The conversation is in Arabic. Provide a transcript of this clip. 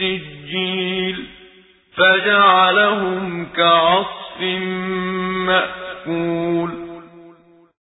سجيل فجعلهم كعصف مأكول